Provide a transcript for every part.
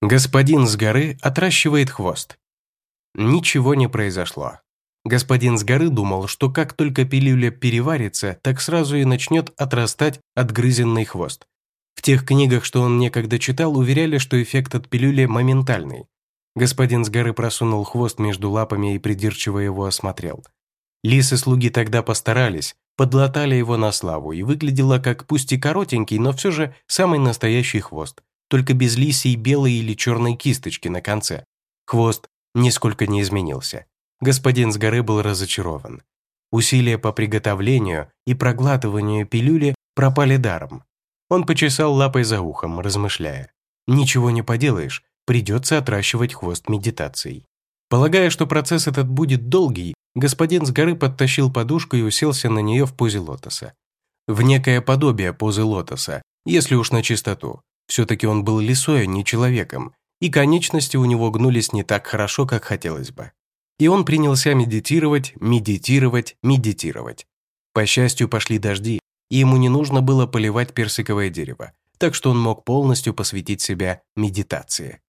Господин с горы отращивает хвост. Ничего не произошло. Господин с горы думал, что как только пилюля переварится, так сразу и начнет отрастать отгрызенный хвост. В тех книгах, что он некогда читал, уверяли, что эффект от пилюли моментальный. Господин с горы просунул хвост между лапами и придирчиво его осмотрел. Лисы-слуги тогда постарались, подлатали его на славу, и выглядело как пусть и коротенький, но все же самый настоящий хвост только без лисьей белой или черной кисточки на конце. Хвост нисколько не изменился. Господин с горы был разочарован. Усилия по приготовлению и проглатыванию пилюли пропали даром. Он почесал лапой за ухом, размышляя. Ничего не поделаешь, придется отращивать хвост медитацией. Полагая, что процесс этот будет долгий, господин с горы подтащил подушку и уселся на нее в позе лотоса. В некое подобие позы лотоса, если уж на чистоту. Все-таки он был лисой, а не человеком, и конечности у него гнулись не так хорошо, как хотелось бы. И он принялся медитировать, медитировать, медитировать. По счастью, пошли дожди, и ему не нужно было поливать персиковое дерево, так что он мог полностью посвятить себя медитации.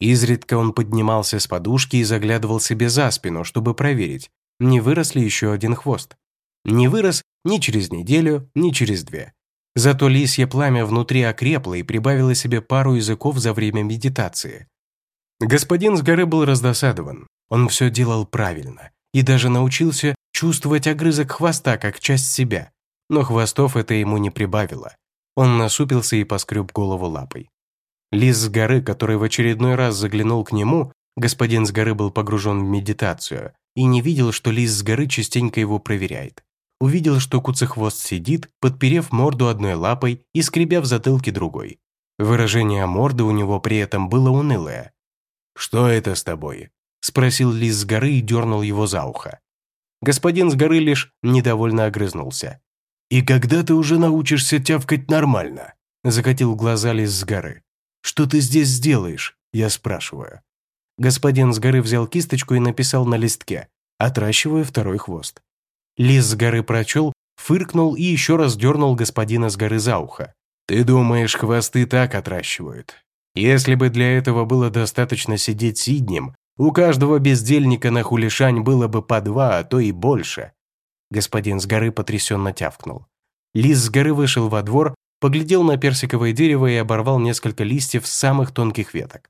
Изредка он поднимался с подушки и заглядывал себе за спину, чтобы проверить, не вырос ли еще один хвост. Не вырос ни через неделю, ни через две. Зато лисье пламя внутри окрепло и прибавило себе пару языков за время медитации. Господин с горы был раздосадован. Он все делал правильно и даже научился чувствовать огрызок хвоста как часть себя. Но хвостов это ему не прибавило. Он насупился и поскреб голову лапой. Лис с горы, который в очередной раз заглянул к нему, господин с горы был погружен в медитацию и не видел, что лис с горы частенько его проверяет увидел, что куцехвост сидит, подперев морду одной лапой и скребя в затылке другой. Выражение морды у него при этом было унылое. «Что это с тобой?» – спросил лис с горы и дернул его за ухо. Господин с горы лишь недовольно огрызнулся. «И когда ты уже научишься тявкать нормально?» – закатил глаза лис с горы. «Что ты здесь сделаешь?» – я спрашиваю. Господин с горы взял кисточку и написал на листке «Отращиваю второй хвост». Лис с горы прочел, фыркнул и еще раз дернул господина с горы за ухо. «Ты думаешь, хвосты так отращивают? Если бы для этого было достаточно сидеть сиднем, у каждого бездельника на хулишань было бы по два, а то и больше». Господин с горы потрясенно тявкнул. Лис с горы вышел во двор, поглядел на персиковое дерево и оборвал несколько листьев с самых тонких веток.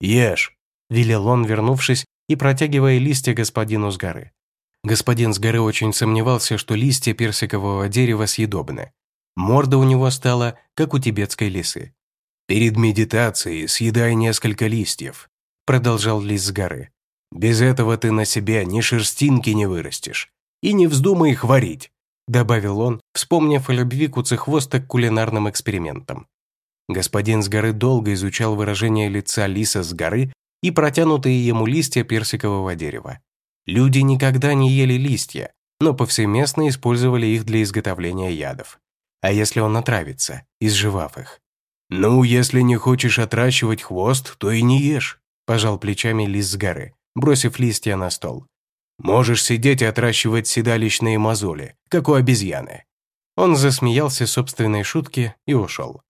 «Ешь», – велел он, вернувшись и протягивая листья господину с горы. Господин с горы очень сомневался, что листья персикового дерева съедобны. Морда у него стала, как у тибетской лисы. «Перед медитацией съедай несколько листьев», – продолжал лис с горы. «Без этого ты на себя ни шерстинки не вырастешь. И не вздумай их варить», – добавил он, вспомнив о любви куцехвоста к кулинарным экспериментам. Господин с горы долго изучал выражение лица лиса с горы и протянутые ему листья персикового дерева. Люди никогда не ели листья, но повсеместно использовали их для изготовления ядов. А если он отравится, изживав их? «Ну, если не хочешь отращивать хвост, то и не ешь», пожал плечами лис с горы, бросив листья на стол. «Можешь сидеть и отращивать седалищные мозоли, как у обезьяны». Он засмеялся собственной шутке и ушел.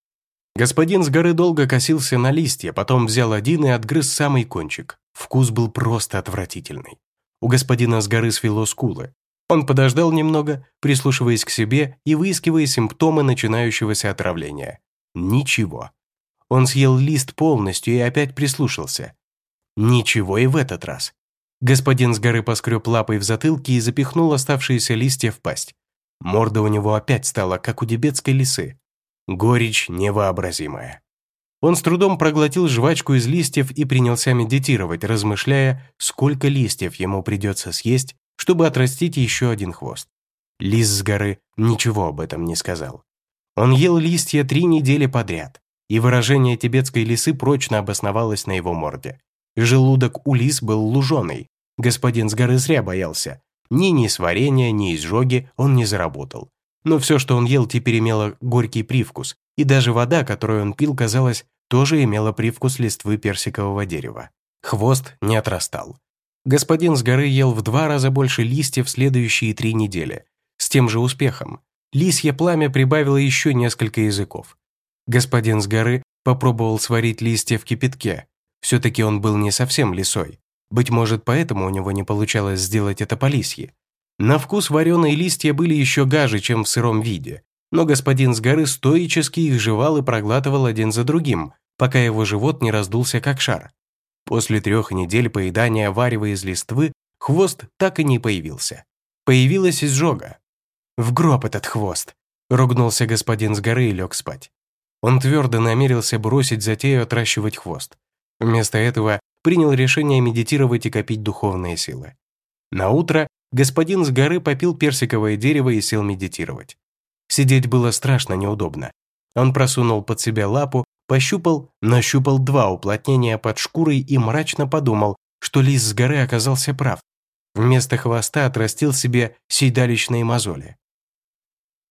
Господин с горы долго косился на листья, потом взял один и отгрыз самый кончик. Вкус был просто отвратительный. У господина с горы свело скулы. Он подождал немного, прислушиваясь к себе и выискивая симптомы начинающегося отравления. Ничего. Он съел лист полностью и опять прислушался. Ничего и в этот раз. Господин с горы поскреб лапой в затылке и запихнул оставшиеся листья в пасть. Морда у него опять стала, как у дебетской лисы. Горечь невообразимая. Он с трудом проглотил жвачку из листьев и принялся медитировать, размышляя, сколько листьев ему придется съесть, чтобы отрастить еще один хвост. Лис с горы ничего об этом не сказал. Он ел листья три недели подряд, и выражение тибетской лисы прочно обосновалось на его морде. Желудок у лис был луженый. Господин с горы зря боялся. Ни ни сварения, ни изжоги он не заработал. Но все, что он ел, теперь имело горький привкус, и даже вода, которую он пил, казалось, тоже имела привкус листвы персикового дерева. Хвост не отрастал. Господин с горы ел в два раза больше листьев следующие три недели. С тем же успехом. Лисье пламя прибавило еще несколько языков. Господин с горы Попробовал сварить листья в кипятке. Все-таки он был не совсем лисой. Быть может, поэтому у него не получалось сделать это по лисье. На вкус вареные листья были еще гаже, чем в сыром виде, но господин с горы стоически их жевал и проглатывал один за другим, пока его живот не раздулся как шар. После трех недель поедания варева из листвы хвост так и не появился. Появилась изжога. «В гроб этот хвост!» – ругнулся господин с горы и лег спать. Он твердо намерился бросить затею отращивать хвост. Вместо этого принял решение медитировать и копить духовные силы. На утро господин с горы попил персиковое дерево и сел медитировать. Сидеть было страшно неудобно. Он просунул под себя лапу, пощупал, нащупал два уплотнения под шкурой и мрачно подумал, что лис с горы оказался прав. Вместо хвоста отрастил себе сейдалищные мозоли.